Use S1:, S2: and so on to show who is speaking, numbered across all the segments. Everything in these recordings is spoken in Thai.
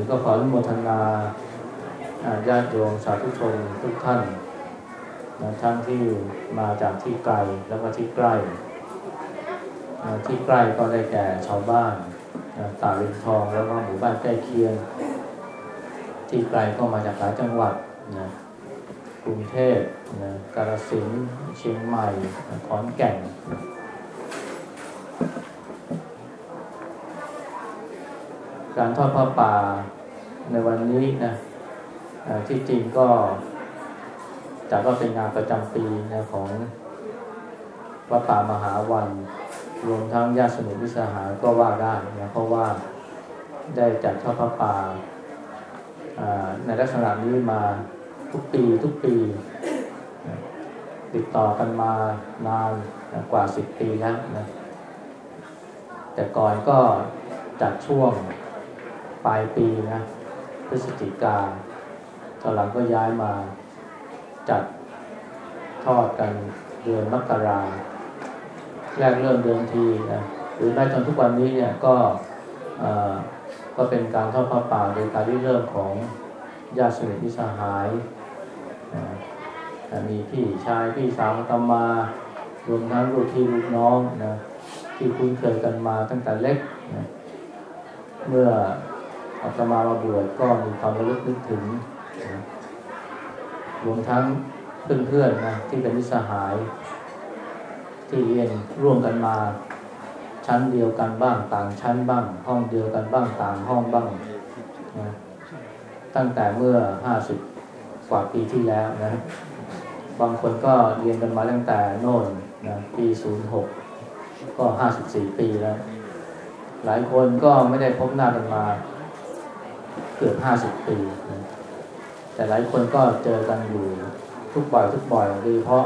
S1: ถึงก็ขออนุโมทนาญาติโยมสาธุชนทุกท่านนะทั้งที่มาจากที่ไกลแล้วก็ที่ใกล้ที่ใกล้ก็ได้แก่ชาวบ้านะตาลินทองแล้วก็หมู่บ้านใกล้เคียง ที่ไกลก็มาจากหลายจังหวัดนะกรุงเทพนะกาฬสินธุ์เชียงใหม่ขอนแก่น การทอดผ้าป่าในวันนี้นะที่จริงก็จัดว่าเป็นงานประจำปีนะของวัดป่ามหาวัน รวมทั้งญาติสมุทวิสาหาก็ว่าได้นะเพราะว่าได้จัดทอดผ้าป่าในลักษณะนี้มาทุกปีทุกปี ติดต่อกันมานานกว่าสิบปีแล้วนะแต่ก่อนก็จัดช่วง ปลายปีนะพฤศจิกาตอนหลังก็ย้ายมาจัดทอดกันเดือนมกราแรกเริ่มเดือนทีนะหรือแม้จนทุกวันนี้เนี่ยก็ก็เป็นการทอดพระป่าโดยการที่เริ่มของญาติสนิทมิสหายมีพี่ชายพี่สาวตมารวมทั้งลูกพี่ลูกน้องนะที่คุ้นเคยกันมาตั้งแต่เล็กนะเมื่อ อาตมามาบวชก็มีความระลึกนึกถึงรวมทั้งเพื่อนๆนะที่เป็นมิสหาย ที่เรียนร่วมกันมา ชั้นเดียวกันบ้างต่างชั้นบ้าง ห้องเดียวกันบ้างต่างห้องบ้างนะตั้งแต่เมื่อห้าสิบกว่าปีที่แล้วนะ บางคนก็เรียนกันมาตั้งแต่โน่นนะปีศูนย์หกก็ห้าสิบสี่ปีแล้ว หลายคนก็ไม่ได้พบหน้ากันมา เกือบห้าสิบปีนะแต่หลายคนก็เจอกันอยู่ทุกบ่อยทุกบ่อยโดยเฉพาะ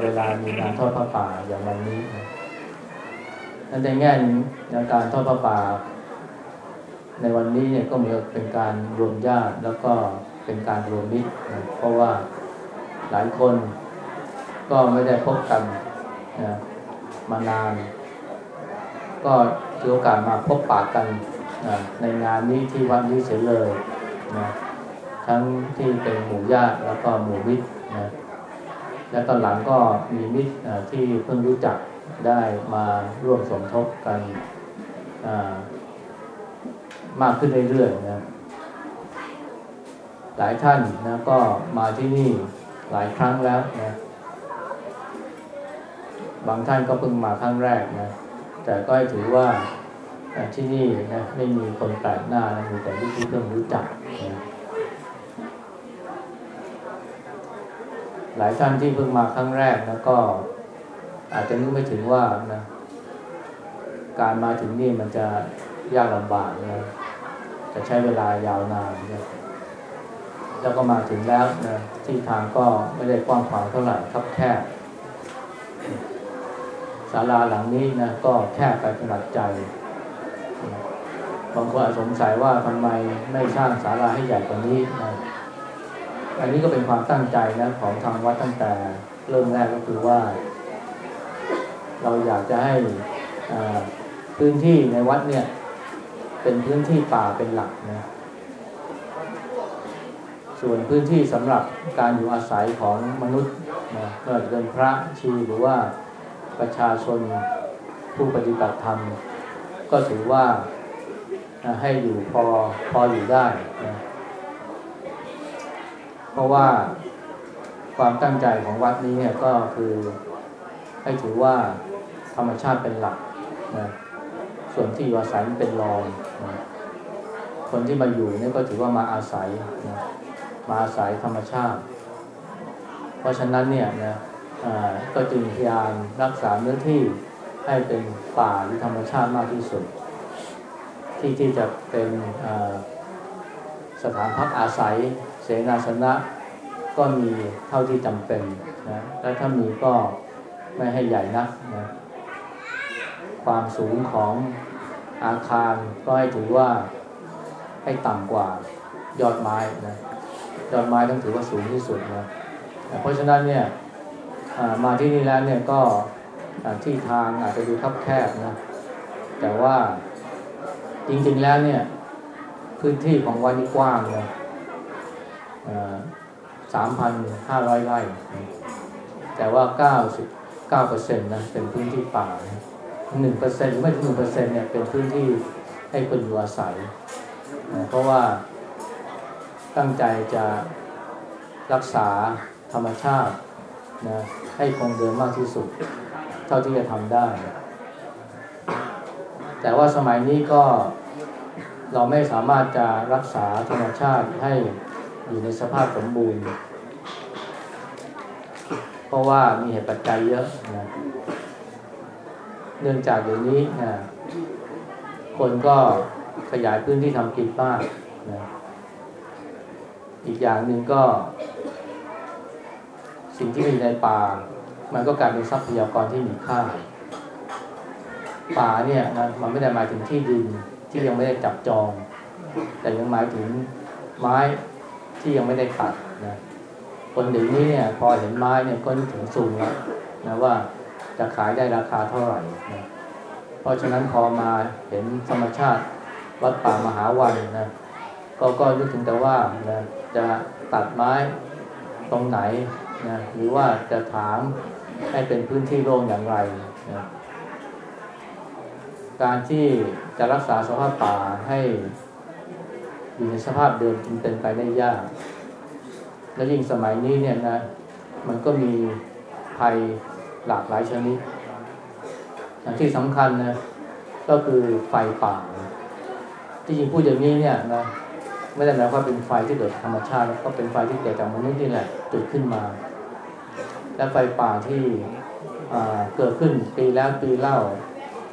S1: เวลามีงานทอดพระป่าอย่างวันนี้นะนั่นในแง่ในการทอดพระป่า ในวันนี้เนี่ยก็เหมือนเป็นการรวมญาติแล้วก็เป็นการรวมมิตรนะเพราะว่าหลายคนก็ไม่ได้พบกันนะมานาน ก็ถือโอกาสมาพบปากกัน นะในงานนี้ที่วันนี้เสียเลยนะทั้งที่เป็นหมู่ญาติแล้วก็หมู่มิตรนะและตอนหลังก็มีมิตรที่เพิ่งรู้จักได้มาร่วมสมทบกันมากขึ้นเรื่อยๆนะหลายท่านนะก็มาที่นี่หลายครั้งแล้วนะบางท่านก็เพิ่งมาครั้งแรกนะแต่ก็ถือว่า ที่นี่นะไม่มีคนแปลกหน้านะมีแต่ที่เพิ่งรู้จักนะหลายท่านที่เพิ่งมาครั้งแรกนะก็อาจจะนึกไม่ถึงว่านะการมาถึงนี่มันจะยากลำบากนะจะใช้เวลายาวนานนะแล้วก็มาถึงแล้วนะที่ทางก็ไม่ได้กว้างขวางเท่าไหร่ครับแคบศาลาหลังนี้นะก็แคบไปขนาดใจ บางคนสงสัยว่าทำไมไม่สร้างศาลาให้ใหญ่กว่านี้นะอันนี้ก็เป็นความตั้งใจนะของทางวัดตั้งแต่เริ่มแรกก็คือว่า เราอยากจะให้พื้นที่ในวัดเนี่ย เป็นพื้นที่ป่าเป็นหลักนะส่วนพื้นที่สำหรับการอยู่อาศัยของมนุษย์นะไม่ว่าจะเป็นพระชีหรือว่าประชาชนผู้ปฏิบัติธรรม ก็ถือว่า ให้อยู่พอพออยู่ได้นะเพราะว่าความตั้งใจของวัดนี้เนี่ยก็คือให้ถือว่าธรรมชาติเป็นหลักนะส่วนที่อยู่อาศัยเป็นรองนะคนที่มาอยู่นี่ก็ถือว่ามาอาศัยนะมาอาศัยธรรมชาติ เพราะฉะนั้นเนี่ยนะก็จึงพยายามรักษาเนื้อที่ให้เป็นป่าหรือธรรมชาติมากที่สุด ที่ที่จะเป็นสถานพักอาศัย เสนาสนะก็มีเท่าที่จำเป็นนะและถ้ามีก็ไม่ให้ใหญ่นักนะความสูงของอาคารก็ให้ถือว่าให้ต่ำกว่ายอดไม้นะยอดไม้ต้องถือว่าสูงที่สุดนะเพราะฉะนั้นเนี่ยมาที่นี่แล้วเนี่ยก็ที่ทางอาจจะดูคับแคบนะแต่ว่า จริงๆแล้วเนี่ย พื้นที่ของวัดนี่กว้างนะสามพันห้าร้อยไร่ แต่ว่าเก้าสิบเก้าเปอร์เซ็นต์นะเป็นพื้นที่ป่าหนึ่งเปอร์เซ็นต์ไม่ถึงหนึ่งเปอร์เซ็นต์เนี่ยเป็นพื้นที่ให้คนอยู่อาศัย เพราะว่าตั้งใจจะรักษาธรรมชาตินะให้คงเดิมมากที่สุด เท่าที่จะทำได้ แต่ว่าสมัยนี้ก็เราไม่สามารถจะรักษาธรรมชาติให้อยู่ในสภาพสมบูรณ์ เพราะว่ามีเหตุปัจจัยเยอะนะเนื่องจากเดี๋ยวนี้นะคนก็ขยายพื้นที่ทำกินมากนะอีกอย่างหนึ่งก็ สิ่งที่มีในป่า มันก็กลายเป็นทรัพยากรที่มีค่า ป่าเนี่ยนมันไม่ได้หมายถึงที่ดินที่ยังไม่ได้จับจอง แต่ยังหมายถึงไม้ที่ยังไม่ได้ตัดนะคนเดี๋ยวนี้เนี่ยพอเห็นไม้เนี่ยก็นึกถึงซุงแล้วนะว่าจะขายได้ราคาเท่าไหร่นะเพราะฉะนั้นพอมาเห็นธรรมชาติวัดป่ามหาวันนะก็ก็นึกถึงแต่ว่านะจะตัดไม้ตรงไหนนะหรือว่าจะถางให้เป็นพื้นที่โล่งอย่างไรนะ การที่จะรักษาสภาพป่าให้อยู่ในสภาพเดิมจึงเป็นไปได้ยาก และยิ่งสมัยนี้เนี่ยนะ มันก็มีภัยหลากหลายชนิดอย่างที่สำคัญนะก็คือไฟป่า ที่จริงพูดอย่างนี้เนี่ยนะไม่ได้หมายความเป็นไฟที่เกิดธรรมชาติก็เป็นไฟที่เกิดจากมนุษย์นี่แหละจุดขึ้นมา และไฟป่าที่เกิดขึ้นปีแล้วปีเล่า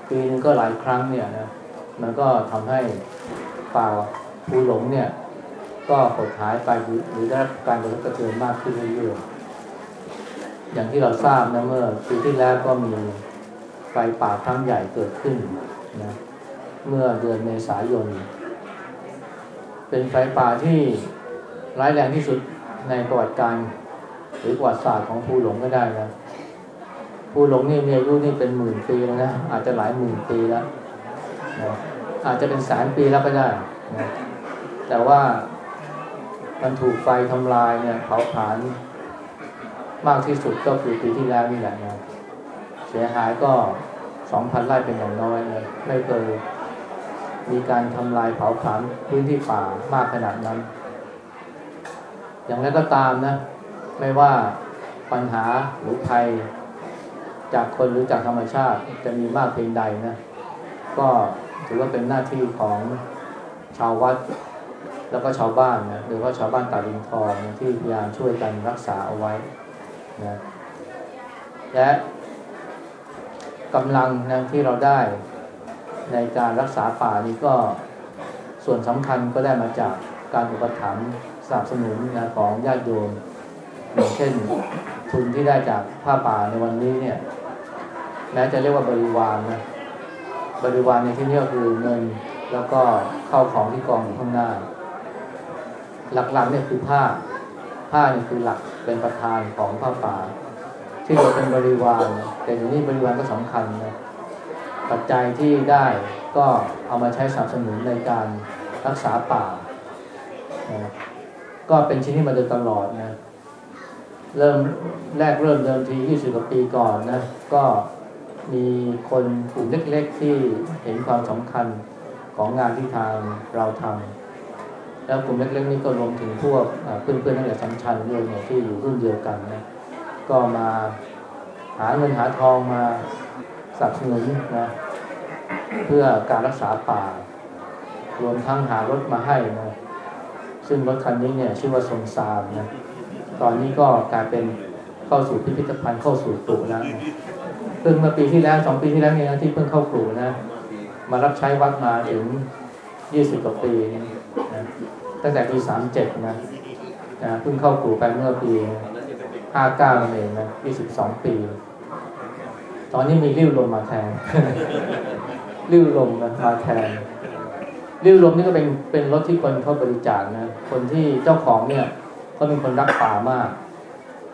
S1: ปีนึงก็หลายครั้งเนี่ยนะมันก็ทำให้ป่าภูหลงเนี่ย ก็หดหายไปหรือได้รับการกระทบกระเทือนมากขึ้นเรื่อยๆอย่างที่เราทราบนะเมื่อปีที่แล้วก็มีไฟป่าครั้งใหญ่เกิดขึ้นนะเมื่อเดือนเมษายน เป็นไฟป่าที่ร้ายแรงที่สุดในประวัติการ หรือประวัติศาสตร์ของภูหลงก็ได้นะ ภูหลงนี่มีอายุนี่เป็นหมื่นปีแล้วนะอาจจะหลายหมื่นปีแล้วนะอาจจะเป็นแสนปีแล้วก็ได้นะแต่ว่ามันถูกไฟทำลายเนี่ยเผาผลาญมากที่สุดก็คือปีที่แล้วนี่แหละนะเสียหายก็สองพันไร่เป็นอย่างน้อยนะไม่เคยมีการทำลายเผาผลาญพื้นที่ป่ามากขนาดนั้น อย่างไรก็ตามนะ ไม่ว่าปัญหาหรือภัย จากคนหรือจากธรรมชาติจะมีมากเพียงใดนะ ก็ถือว่าเป็นหน้าที่ของชาววัด แล้วก็ชาวบ้านนะหรือว่าชาวบ้านตาลินทองที่พยายามช่วยกันรักษาเอาไว้นะและกำลังนะที่เราได้ในการรักษาป่านี้ก็ส่วนสำคัญก็ได้มาจากการอุปถัมภ์สนับสนุนนะของญาติโยมอย่างเช่นทุนที่ได้จากผ้าป่าในวันนี้เนี่ย แม้จะเรียกว่าบริวารนนะบริวารในที่นี้ก็คือเงิน แล้วก็เข้าของที่กองอยู่ข้างหน้า หลักๆเนี่ยคือผ้า ผ้านี่คือหลักเป็นประธานของผ้าป่าที่เราเป็นบริวารแต่ทีนี้บริวารก็สำคัญนะปัจจัยที่ได้ก็เอามาใช้สนับสนุนในการรักษาป่านะก็เป็นชิ้นที่มาโดยตลอดนะเริ่มแรกเริ่มเดิมที 20 กว่าปีก่อนนะ ก็ มีคนกลุ่มเล็กๆที่เห็นความสำคัญของงานที่ทางเราทำแล้วกลุ่มเล็กๆนี้ก็รวมถึงพวกเพื่อนๆนักเรียนสัมชันด้วยเนี่ยที่อยู่รุ่นเดียวกันนะก็มาหาเงินหาทองมาสนับสนุนนะเพื่อการรักษาป่า รวมทั้งหารถมาให้นะซึ่งรถคันนี้เนี่ยชื่อว่าทรงซามนะตอนนี้ก็กลายเป็นเข้าสู่พิพิธภัณฑ์เข้าสู่ตุแล้วนะ เพิ่งเมื่อปีที่แล้วสองปีที่แล้วเนี่ยที่เพิ่งเข้าครูนะ มารับใช้วัดมาถึงยี่สิบกว่าปีนะตั้งแต่ปีสามเจ็ดนะนะเพิ่งเข้าครูไปเมื่อปีห้าเก้าเองนะยี่สิบสองปี ตอนนี้มีริ้วลมมาแทนริ้วลมนะมาแทนริ้วลมนี่ก็เป็นเป็นรถที่คนเขาบริจาคนะคนที่เจ้าของเนี่ยเขาเป็นคนรักป่ามาก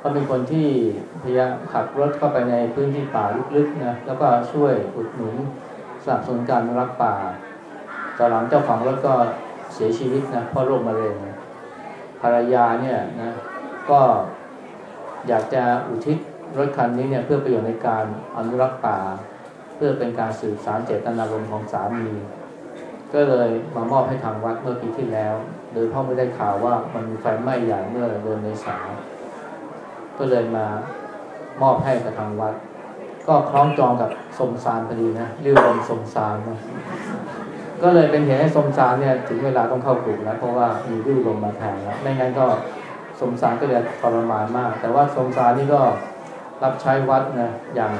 S1: เขาเป็นคนที่พยายามขับรถเข้าไปในพื้นที่ป่าลึกๆนะแล้วก็ช่วยอุดหนุนสนับสนุนการรักป่าตอนหลังเจ้าของรถก็เสียชีวิตนะเพราะโรคมะเร็งภรรยาเนี่ยนะก็อยากจะอุทิศรถคันนี้เนี่ยเพื่อประโยชน์ในการอนุรักษ์ป่า เพื่อเป็นการสื่อสารเจตนารมณ์ของสามี ก็เลยมามอบให้ทางวัดเมื่อปีที่แล้ว โดยพ่อไม่ได้ข่าวว่ามันมีไฟไหม้ใหญ่เมื่อเดือนเมษา ก็เลยมามอบให้กับทางวัด ก็คล้องจองกับสมสารพอดีนะรียกว่าสมสารนะก็เลยเป็นเหตุให้สมสารเนี่ยถึงเวลาต้องเข้ากลุ่มแล้วเพราะว่ามีริ้วลมมาแทนแล้วไม่งั้นก็สมสารก็จะทรมานมาก แต่ว่าสมสารนี่ก็รับใช้วัดนะอย่าง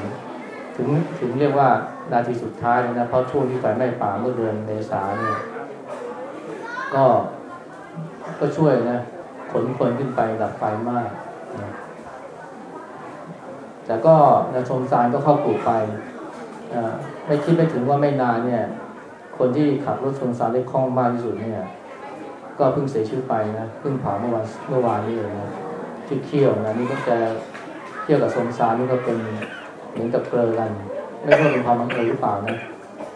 S1: ถึงถึงเรียกว่านาทีสุดท้ายเลยนะ เพราะช่วงที่ไฟไหม้ป่าเมื่อเดือนเมษาเนี่ยก็ก็ช่วยนะขนคนขึ้นไปดับไฟมากนะ แต่ก็นะชมสารก็เข้ากลุ่มไปไม่คิดไม่ถึงว่าไม่นานเนี่ย คนที่ขับรถชนสารได้คล่องมากที่สุดเนี่ย ก็เพิ่งเสียชีวิตไปนะเพิ่งเผาเมื่อวันเมื่อวานนี้เองนะที่เขี้ยวนะนี่ก็จะเขี้ยวกับสมสารนี่ก็เป็นเหมือนกับเกลือกัน ไม่รู้เป็นความบังเอิญหรือเปล่านะ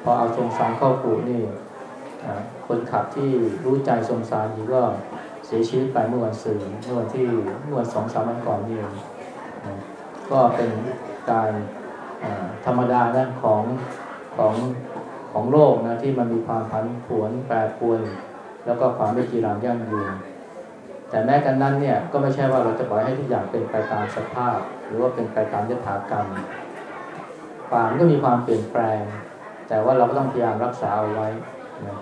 S1: พอเอาสมสารเข้าปูนี่คนขับที่รู้ใจสมสารนี่ก็เสียชีวิตไปเมื่อวันศุกร์เมื่อวันที่เมื่อวันสองสามวันก่อนนี่เอง ก็เป็นการธรรมดานะของของของโลกนะที่มันมีความผันผวนแปรปรวน แล้วก็ความไม่จีรังยั่งยืนแต่แม้กันนั้นเนี่ยก็ไม่ใช่ว่าเราจะปล่อยให้ทุกอย่างเป็นไปตามสภาพ หรือว่าเป็นไปตามยถากรรมป่ามันก็มีความเปลี่ยนแปลง แต่ว่าเราก็ต้องพยายามรักษาเอาไว้นะ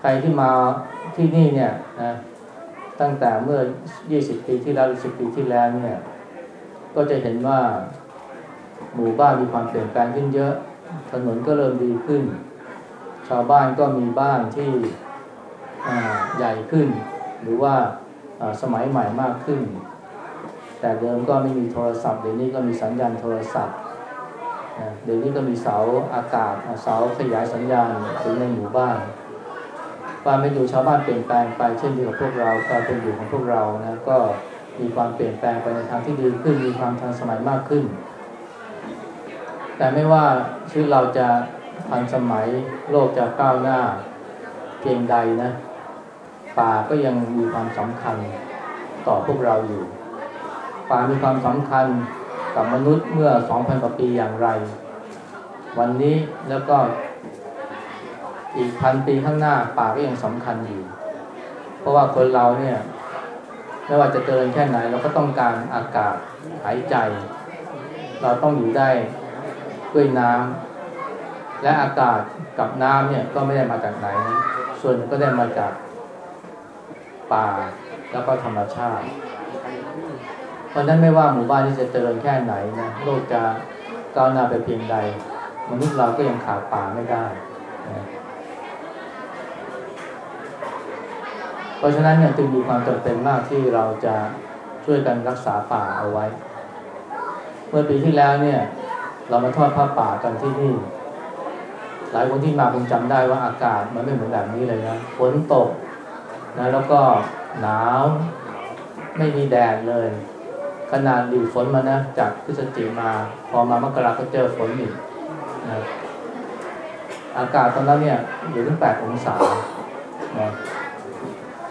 S1: ใครที่มาที่นี่เนี่ยนะตั้งแต่เมื่อ 20 ปีที่แล้วหรือ10 ปีที่แล้วเนี่ย ก็จะเห็นว่าหมู่บ้านมีความเปลี่ยนแปลงขึ้นเยอะ ถนนก็เริ่มดีขึ้น ชาวบ้านก็มีบ้านที่ใหญ่ขึ้น หรือว่าสมัยใหม่มากขึ้น แต่เดิมก็ไม่มีโทรศัพท์เดี๋ยวนี้ก็มีสัญญาณโทรศัพท์เดี๋ยวนี้ก็มีเสาอากาศเสาขยายสัญญาณถึงในหมู่บ้านความเป็นอยู่ชาวบ้านเปลี่ยนแปลงไปเช่นเดียวกับพวกเราการเป็นอยู่ของพวกเรานะก็ มีความเปลี่ยนแปลงไปในทางที่ดีขึ้น มีความทันสมัยมากขึ้น แต่ไม่ว่าชีวิตเราจะทันสมัยโลกจะก้าวหน้าเพียงใดนะ ป่าก็ยังมีความสำคัญต่อพวกเราอยู่ ป่ามีความสำคัญกับมนุษย์เมื่อ 2,000 กว่าปีอย่างไร วันนี้แล้วก็อีกพันปีข้างหน้าป่าก็ยังสำคัญอยู่ เพราะว่าคนเราเนี่ย ไม่ว่าจะเดินแค่ไหนเราก็ต้องการอากาศหายใจ เราต้องอยู่ได้ด้วยน้ำและอากาศกับน้ำเนี่ยก็ไม่ได้มาจากไหน ส่วนก็ได้มาจากป่าแล้วก็ธรรมชาติ เพราะนั้นไม่ว่าหมู่บ้านที่จะเจริญแค่ไหนนะโลกจะก้าวหน้าไปเพียงใด มนุษย์เราก็ยังขาดป่าไม่ได้นะ เพราะฉะนั้นเนี่ยจึงมีความจำเป็นมากที่เราจะช่วยกันรักษาป่าเอาไว้ เมื่อปีที่แล้วเนี่ย เรามาทอดผ้าป่ากันที่นี่ หลายคนที่มาคงจำได้ว่าอากาศมันไม่เหมือนแบบนี้เลยนะฝนตกนะแล้วก็หนาวไม่มีแดดเลย ขนาดดีฝนมานะจากพฤศจิมา พอมามกราก็เจอฝนอีกนะอากาศตอนนั้นเนี่ยอยู่ถึงแปดองศานะ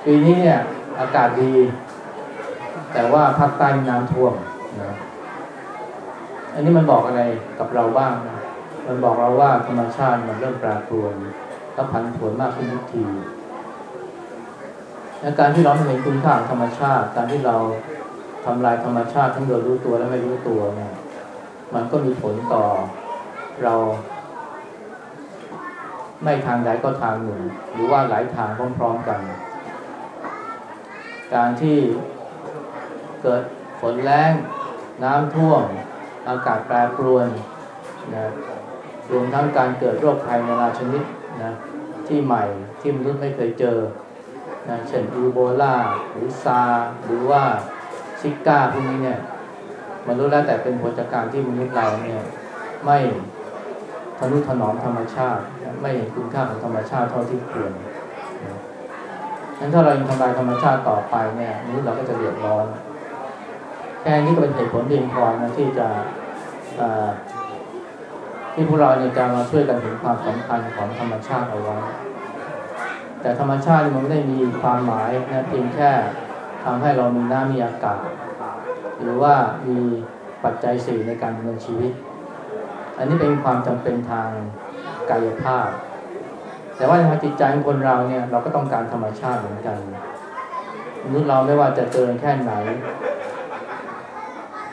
S1: ปีนี้เนี่ยอากาศดี แต่ว่าภาคใต้น้ำท่วมนะอันนี้มันบอกอะไรกับเราบ้างนะมันบอกเราว่าธรรมชาติมันเริ่มแปรปรวนและผันผวนมากขึ้นทุกทีและการที่เราไม่เห็นคุณค่างธรรมชาติ การที่เราทำลายธรรมชาติทั้งโดยรู้ตัวและไม่รู้ตัวเนี่ยมันก็มีผลต่อเรา ไม่ทางใดก็ทางหนึ่ง หรือว่าหลายทางพร้อมๆกัน การที่เกิดฝนแรงน้ำท่วม อากาศแปรปรวนนะรวมทั้งการเกิดโรคภัยนานาชนิดนะที่ใหม่ที่มนุษย์ไม่เคยเจอนะเช่นอีโบลาหรือซา หรือว่าซิก้าพวกนี้เนี่ยมันรู้แล้วแต่เป็นผลจากการที่มนุษย์เราเนี่ยไม่ทนุถนอมธรรมชาติ ไม่เห็นคุณค่าของธรรมชาติเท่าที่ควรนั้ นถ้าเรายังทำลายธรรมชาติต่อไปเนี่ยมนุษย์เราก็จะเดือดร้อนแค่นี้ก็เป็นเหตุผลเพียงพอนะที่จะที่พวกเราเนี่ยจะมาช่วยกันเห็นความสำคัญของธรรมชาติเอาไว้แต่ธรรมชาติมันไม่ได้มีความหมายนะเพียงแค่ทำให้เรามีน้ำมีอากาศ หรือว่ามีปัจจัยสี่ในการดำเนินชีวิต อันนี้เป็นความจำเป็นทางกายภาพ แต่ว่าทางจิตใจของคนเราเนี่ยเราก็ต้องการธรรมชาติเหมือนกันมนุษย์เราไม่ว่าจะเจริญแค่ไหน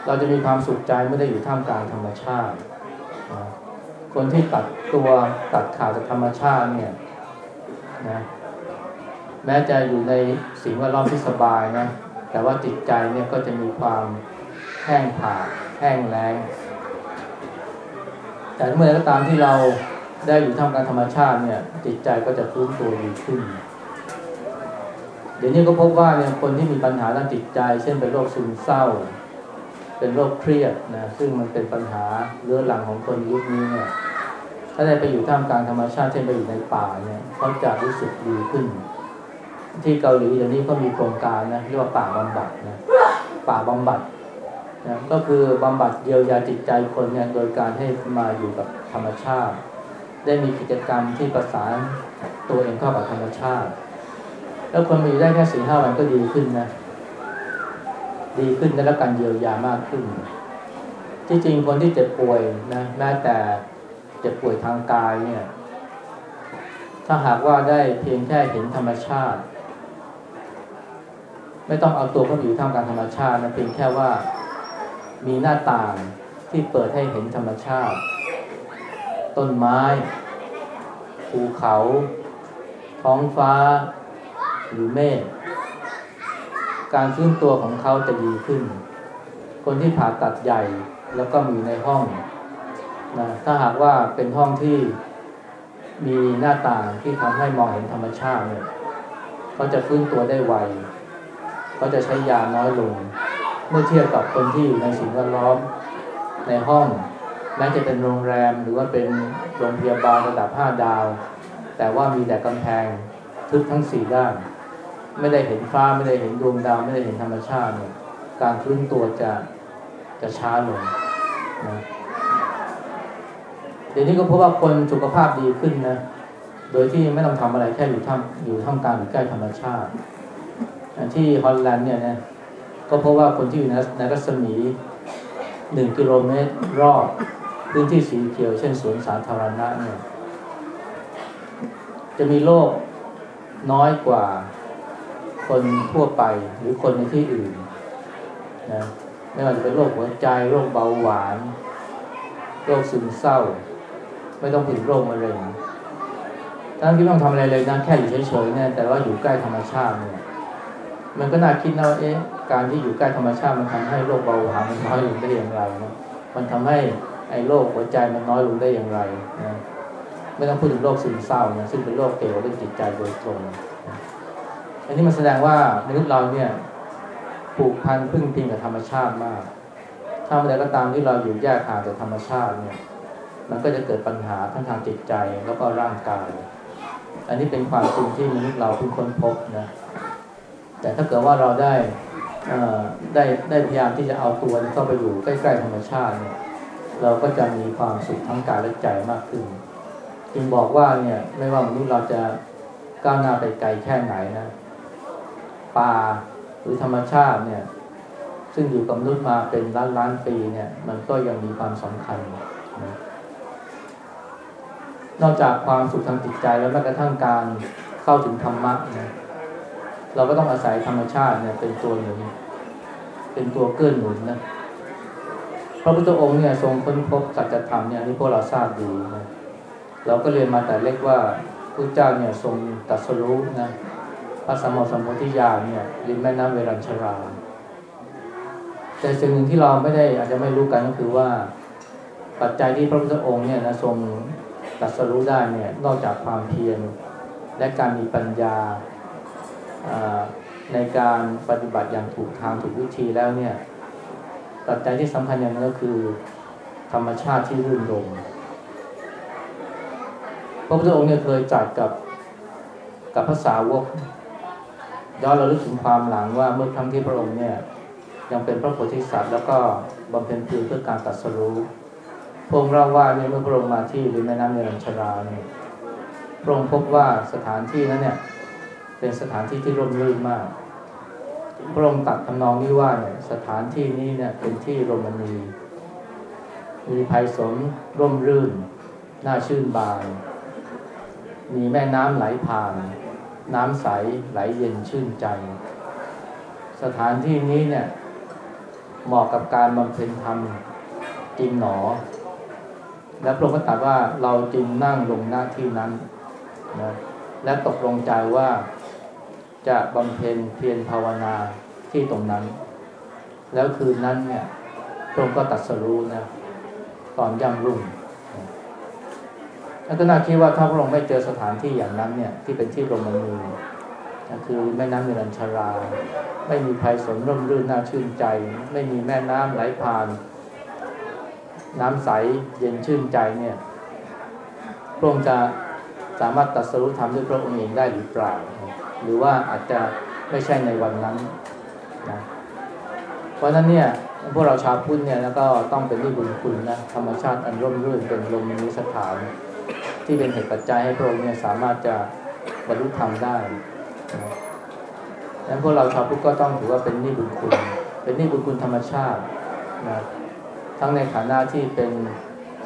S1: เราจะมีความสุขใจไม่ได้อยู่ท่ามกลางธรรมชาติ คนที่ตัดตัวตัดขาดจากธรรมชาติเนี่ยนะแม้จะอยู่ในสิ่งแวดล้อมที่สบายนะแต่ว่าจิตใจเนี่ยก็จะมีความแห้งผากแห้งแล้งแต่เมื่อก็ตามที่เรา ได้อยู่ท่ามกลางธรรมชาติเนี่ยจิตใจก็จะฟื้นตัวดีขึ้น เดี๋ยวนี้ก็พบว่าเนี่ยคนที่มีปัญหาด้านจิตใจ เช่นเป็นโรคซึมเศร้า เป็นโรคเครียดนะซึ่งมันเป็นปัญหาเรื้อรังของคนยุคนี้เนี่ยถ้าได้ไปอยู่ท่ามกลางธรรมชาติเช่นไปอยู่ในป่าเนี่ยเขาจะรู้สึกดีขึ้น ที่เกาหลีเดี๋ยวนี้ก็มีโครงการนะเรียกว่าป่าบำบัดนะป่าบำบัดนะก็คือบำบัดเยียวยาจิตใจคนเนี่ยโดยการให้มาอยู่กับธรรมชาติ ได้มีกิจกรรมที่ประสานตัวเองเข้ากับธรรมชาติ แล้วคนมีได้แค่สี่ห้าวันก็ดีขึ้นนะ ดีขึ้นได้รับการเยียวยามากขึ้น ที่จริงคนที่เจ็บป่วยนะแม้แต่เจ็บป่วยทางกายเนี่ย ถ้าหากว่าได้เพียงแค่เห็นธรรมชาติ ไม่ต้องเอาตัวเข้าไปอยู่ท่ามกลางธรรมชาตินะเพียงแค่ว่ามีหน้าต่างที่เปิดให้เห็นธรรมชาติ ต้นไม้ ภูเขา ท้องฟ้า หรือเมฆการฟื้นตัวของเขาจะดีขึ้น คนที่ผ่าตัดใหญ่แล้วก็มีในห้องนะถ้าหากว่าเป็นห้องที่มีหน้าต่างที่ทำให้มองเห็นธรรมชาติเนี่ยเขาจะฟื้นตัวได้ไวเขาจะใช้ยาน้อยลง เมื่อเทียบกับคนที่อยู่ในสิ่งแวดล้อมในห้อง แม้จะเป็นโรงแรมหรือว่าเป็นโรงพยาบาลระดับ5ดาว แต่ว่ามีแต่กำแพงทึบทั้ง4ด้าน ไม่ได้เห็นฟ้าไม่ได้เห็นดวงดาวไม่ได้เห็นธรรมชาติเนี่ยการฟื้นตัวจะจะช้าลงนะเดี๋ยวนี้ก็พบว่าคนสุขภาพดีขึ้นนะ โดยที่ไม่ต้องทำอะไรแค่อยู่ท่ามอยู่ท่ามกลางอยู่ใกล้ธรรมชาติ ที่ฮอลแลนด์เนี่ยนะก็เพราะว่าคนที่อยู่ในในรัศมีหนึ่งกิโลเมตรรอบ พื้นที่สีเขียว เช่นสวนสาธารณะเนี่ย จะมีโรคน้อยกว่าคนทั่วไปหรือคนในที่อื่นนะไม่ว่าจะเป็นโรคหัวใจโรคเบาหวานโรคซึมเศร้า ไม่ต้องถึงโรคมะเร็งทั้งที่ไม่ต้องทำอะไรเลยนะแค่อยู่เฉยๆเนี่ยแต่ว่าอยู่ใกล้ธรรมชาติเนี่ยมันก็น่าคิดนะว่าเอ๊ะการที่อยู่ใกล้ธรรมชาติมันทำให้โรคเบาหวานมันน้อยลงได้อย่างไรนะมันทำให้ ไอ้โรคหัวใจมันน้อยลงได้อย่างไรนะไม่ต้องพูดถึงโรคซึมเศร้านะซึ่งเป็นโรคเกี่ยวกับเรื่องจิตใจโดยตรงอันนี้มันแสดงว่ามนุษย์เราเนี่ยผูกพันพึ่งพิงกับธรรมชาติมาก ถ้าเมื่อใดก็ตามที่เราอยู่แยกห่างจากธรรมชาติเนี่ย มันก็จะเกิดปัญหาทั้งทางจิตใจแล้วก็ร่างกาย อันนี้เป็นความจริงที่มนุษย์เราเพิ่งค้นพบนะ แต่ถ้าเกิดว่าเราได้ได้ได้พยายามที่จะเอาตัวเข้าไปอยู่ใกล้ ๆ ธรรมชาติเนี่ย เราก็จะมีความสุขทั้งกายและใจมากขึ้น จึงบอกว่าเนี่ยไม่ว่ามนุษย์เราจะก้าวหน้าไปไกลแค่ไหนนะป่าหรือธรรมชาติเนี่ย ซึ่งอยู่กับมนุษย์มาเป็นล้านล้านปีเนี่ย มันก็ยังมีความสำคัญนะนอกจากความสุขทางจิตใจแล้วแม้กระทั่งการเข้าถึงธรรมะนะเราก็ต้องอาศัยธรรมชาติเนี่ยเป็นตัวหนุนเป็นตัวเกื้อหนุนนะ ระพุทธองค์เนี่ยทรงค้นพบสัจธรรมเนี่ยนี่พวกเราทราบดีนะเราก็เรียนมาแต่เล็กว่าพระเจ้าเนี่ยทรงตรัสรู้นะพระสมมสมมติญาณเนี่ยริมแม่น้ำเวรัญชรา แต่สิ่งหนึ่งที่เราไม่ได้อาจจะไม่รู้กันก็คือว่าปัจจัยที่พระพุทธองค์เนี่ยนะทรงตรัสรู้ได้เนี่ยนอกจากความเพียรและการมีปัญญาในการปฏิบัติอย่างถูกทางถูกวิธีแล้วเนี่ย ปัจจัยที่สำคัญอย่างนึงก็คือ ธรรมชาติที่รื่นรมพระพุทธองค์เนี่ยเคยจัดกับกับภาษาวกย้อนเราลึกถึงความหลังว่าเมื่อครั้งที่พระองค์เนี่ย ยังเป็นพระโพธิสัตว์แล้วก็บำเพ็ญเพียรเพื่อการตัดสรู้พระองค์เล่าว่าเนี่ยเมื่อพระองค์มาที่ริมแม่น้ำเนรัญชราเนี่ยพระองค์พบว่าสถานที่นั้นเนี่ย เป็นสถานที่ที่ร่มรื่นมาก พระองค์ตัดทำนองนี้ว่าเนี่ยสถานที่นี้เนี่ยเป็นที่โรมณีมีภัยสนร่มรื่น น่าชื่นบาน มีแม่น้ำไหลผ่าน น้ำใสไหลเย็นชื่นใจ สถานที่นี้เนี่ยเหมาะกับการบำเพ็ญธรรมจริงหนอ และพระองค์ก็ตรัสว่าเราจึงนั่งลงหน้าที่นั้นนะและตกลงใจว่า จะบำเพ็ญเพียรภาวนาที่ตรงนั้น แล้วคืนนั้นเนี่ยพระองค์ก็ตรัสรู้นะตอนย่ำรุ่งแล้วก็น่าคิดว่าถ้าพระองค์ไม่เจอสถานที่อย่างนั้นเนี่ยที่เป็นที่รมณีนะคือแม่น้ำเมรัญชารา ไม่มีภัยสนร่มรื่นน่าชื่นใจ ไม่มีแม่น้ำไหลผ่าน น้ำใสเย็นชื่นใจเนี่ยพระองค์จะสามารถตรัสรู้ธรรมด้วยพระองค์เองได้หรือเปล่า หรือว่าอาจจะไม่ใช่ในวันนั้นนะเพราะนั้นเนี่ยพวกเราชาวพุทธเนี่ยแล้วก็ต้องเป็นที่บุญคุณนะธรรมชาติอันร่มรื่นเป็นลมนิสถาน ที่เป็นเหตุปัจจัยให้พระองค์เนี่ยสามารถจะบรรลุธรรมได้นะดังนั้นพวกเราชาวพุทธก็ต้องถือว่าเป็นนิบุญคุณ เป็นนิบุญคุณธรรมชาตินะทั้งในฐานะที่เป็น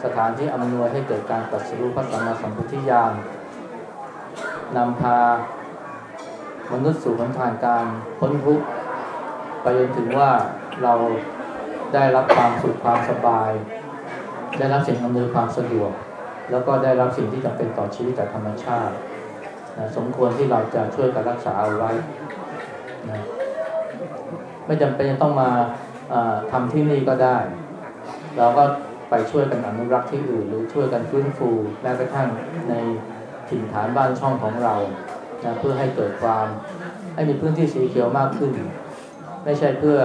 S1: สถานที่อำนวยให้เกิดการตรัสรู้พระสัมมาสัมพุทธญาณนำพา มนุษย์สู่หนทางการพ้นทุกข์ไปจนถึงว่าเราได้รับความสุขความสบาย ได้รับสิ่งอำนวยความสะดวก แล้วก็ได้รับสิ่งที่จำเป็นต่อชีวิตจากธรรมชาตินะสมควรที่เราจะช่วยกันรักษาเอาไว้นะไม่จำเป็นจะต้องมาทำที่นี่ก็ได้ เราก็ไปช่วยกันอนุรักษ์ที่อื่น หรือช่วยกันฟื้นฟูแม้กระทั่งในถิ่นฐานบ้านช่องของเรา นะเพื่อให้เกิดความให้มีพื้นที่สีเขียวมากขึ้น ไม่ใช่เพื่อ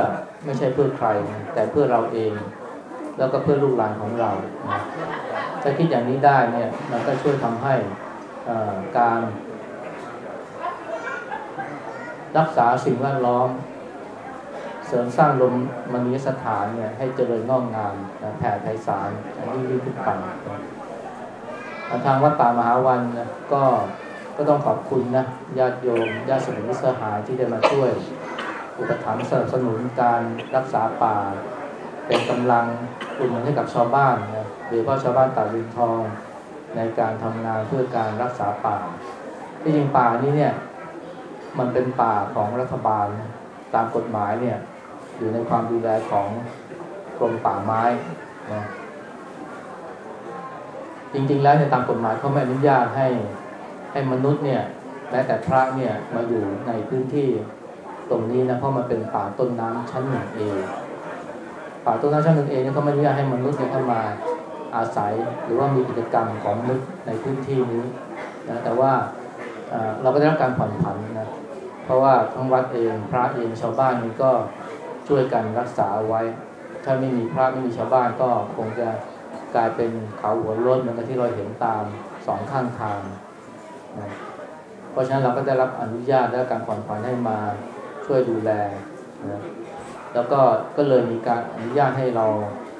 S1: ไม่ใช่เพื่อใครแต่เพื่อเราเอง แล้วก็เพื่อลูกหลานของเรานะถ้าคิดอย่างนี้ได้เนี่ยมันก็ช่วยทำให้การ รักษาสิ่งแวดล้อม เสริมสร้างลมมณีสถานเนี่ยให้เจริญงอกงามแผ่ไพศาลยิ่งยิ่งขึ้นไปทางวัดป่ามหาวันนะก็ ก็ต้องขอบคุณนะญาติโยมญาติสมุทรสหายที่ได้มาช่วย อุปถัมภ์สนับสนุนการรักษาป่า เป็นกำลังอุดหนุนให้กับชาวบ้านนะโดยเฉพาะชาวบ้านตาลินทอง ในการทำงานเพื่อการรักษาป่าที่จริงป่านี้เนี่ยมันเป็นป่าของรัฐบาลตามกฎหมายเนี่ยอยู่ในความดูแลของกรมป่าไม้นะจริงๆแล้วในตามกฎหมายเขาไม่อนุญาตให้ ให้มนุษย์เนี่ยแม้แต่พระเนี่ยมาอยู่ในพื้นที่ตรงนี้นะเพราะมันเป็นป่าต้นน้ำชั้นหนึ่งเองป่าต้นน้ำชั้นหนึ่งเองเนี่ยเขาไม่อนุญาตให้มนุษย์เนี่ยเข้ามาอาศัยหรือว่ามีกิจกรรมของมนุษย์ในพื้นที่นี้นะแต่ว่าเราก็ได้รับการผ่อนผันนะเพราะว่าทั้งวัดเองพระเองชาวบ้านนี่ก็ช่วยกันรักษาไว้ ถ้าไม่มีพระไม่มีชาวบ้านก็คงจะกลายเป็นเขาหัวรถเหมือนกับที่เราเห็นตามสองข้างทาง นะเพราะฉะนั้นเราก็ได้รับอนุญาตและการผ่อนผันให้มาช่วยดูแลนะแล้วก็ก็เลยมีการอนุญาตให้เรา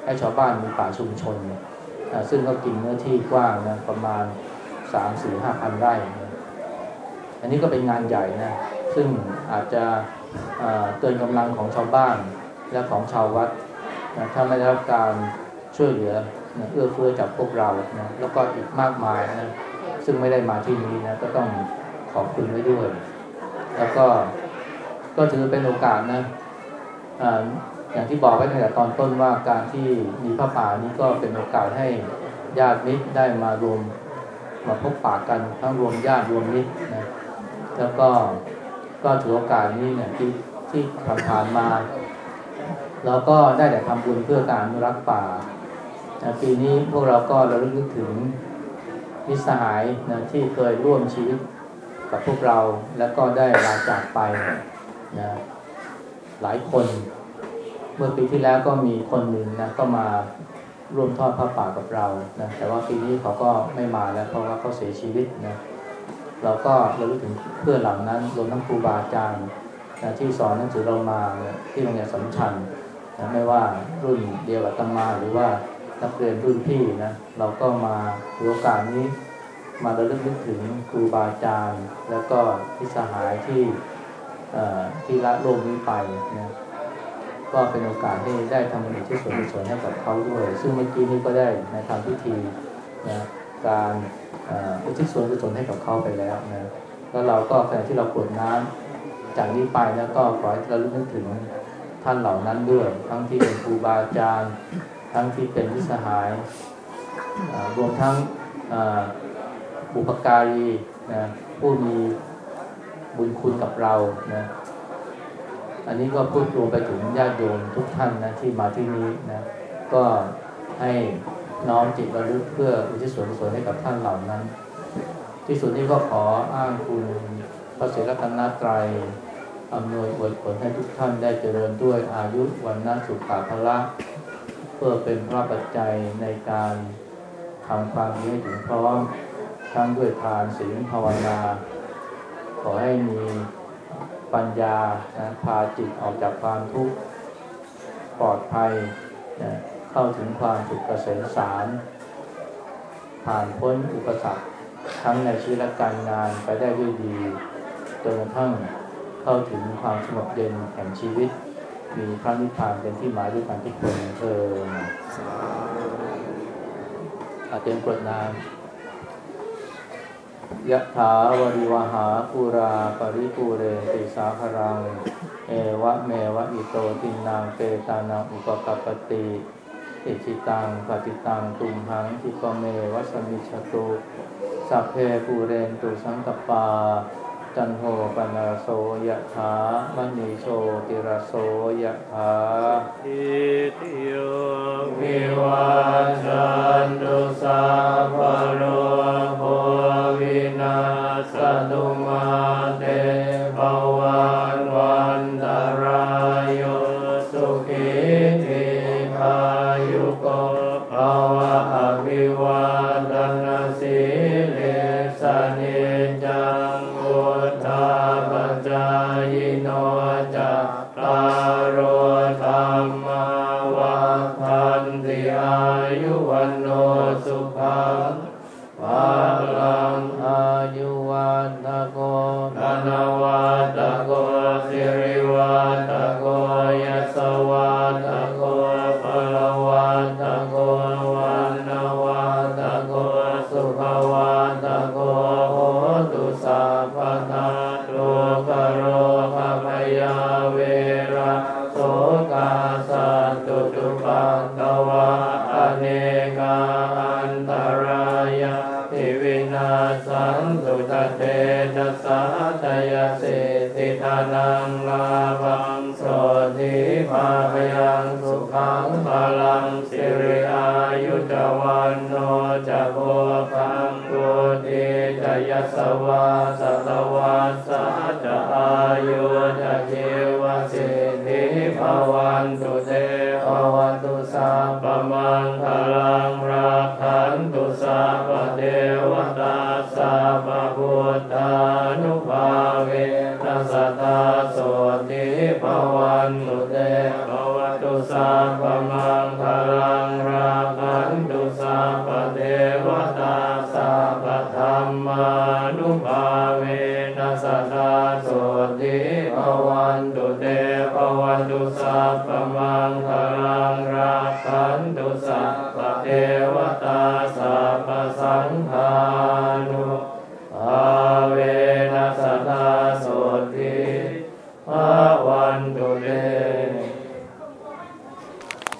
S1: ให้ชาวบ้านมีป่าชุมชนนะซึ่งก็กินเนื้อที่กว้างนะประมาณสามสี่ห้าพันไร่นะอันนี้ก็เป็นงานใหญ่นะซึ่งอาจจะเกินกำลังของชาวบ้านและของชาววัดนะถ้าไม่ได้รับการช่วยเหลือนะเอื้อเฟื้อจากพวกเรานะแล้วก็อีกมากมายนะ ซึ่งไม่ได้มาที่นี้นะ ก็ต้องขอบคุณไว้ด้วย แล้วก็ก็ถือเป็นโอกาสนะอย่างที่บอกไว้ตั้งแต่ตอนต้นว่าการที่มีพระป่านี้ก็เป็นโอกาสให้ญาติมิตรได้มารวมมาพบปากกันทั้งรวมญาติรวมมิตรนะแล้วก็ก็ถือโอกาสนี้เนี่ยที่ที่ผ่านมาเราก็ได้แต่ทำบุญเพื่อการรักป่า ปีนี้พวกเราก็ระลึกถึง มิสหายนะที่เคยร่วมชีวิตกับพวกเราแล้วก็ได้ลาจากไปนะหลายคน เมื่อปีที่แล้วก็มีคนหนึ่งนะก็มาร่วมทอดผ้าป่ากับเรานะแต่ว่าปีนี้เขาก็ไม่มาแล้วเพราะว่าเขาเสียชีวิตนะเราก็เรารู้ถึงเพื่อนเหล่านั้นรวมทั้งครูบาอาจารย์นะที่สอนหนังสือเรามาที่โรงเรียนสำชัญนะไม่ว่ารุ่นเดียวกับตมาหรือว่า นักเรียนรุ่นพี่นะเราก็มาถือโอกาสนี้
S2: มาระลึกนึกถึงครูบาอาจารย์ แล้วก็พิสหายที่ที่ละโลกนี้ไปนะก็เป็นโอกาสที่ได้ทำบุญที่ส่วนกุศลให้กับเขาด้วย ซึ่งเมื่อกี้นี้ก็ได้ในทำพิธีนะการอุทิศส่วนกุศลให้กับเขาไปแล้วนะแล้วเราก็ขณะที่เรากวดน้ำจากนี้ไปแล้วก็ขอให้เราลึกนึกถึงท่านเหล่านั้นด้วย ทั้งที่เป็นครูบาอาจารย์ ทั้งที่เป็นวิสหาย รวมทั้งบุปการีนะผู้มีบุญคุณกับเรานะอันนี้ก็พูดรวมไปถึงญาติโยมทุกท่านนะที่มาที่นี้นะก็ให้น้อมจิตระลึกเพื่ออุทิศส่วนกุศลให้กับท่านเหล่านั้น ที่สุดนี้ก็ขออ้างคุณพระเสรัตนตรัยอำนวยอวยผลให้ทุกท่านได้เจริญด้วยอายุวันนาสุขาภละ เพื่อเป็นพระปัจจัยในการทำความดีถึงพร้อมทั้งด้วยทานศีลภาวนา ขอให้มีปัญญานะพาจิตออกจากความทุกข์ปลอดภัยนะเข้าถึงความสุขเกษมสารผ่านพ้นอุปสรรคทั้งในชีวิตและการงานไปได้ด้วยดีจนกระทั่งเข้าถึงความสงบเย็นแห่งชีวิต มีพระนิพพานเป็นที่หมายด้วยกันทุกคนเอเออเตรียมกรวดน้ำยะถา วาริวะหาปูรา ปะริปูเรนติสาคะรัง เอวะเมวะอิโต ทินนังเปตานังอุปะกัปปะติอิจฉิตังปัตถิตังตุมหัง ขิปปะเมวะ สะมิชฌะตุสัพเพปูเรนตุสังกัปปา จันโทปัณณะระโสยะถามณีโชติระโสยะถา
S3: อิติโย
S2: วิวัจจันตุสัพพโร ตตารโยสวาสตวาสาจา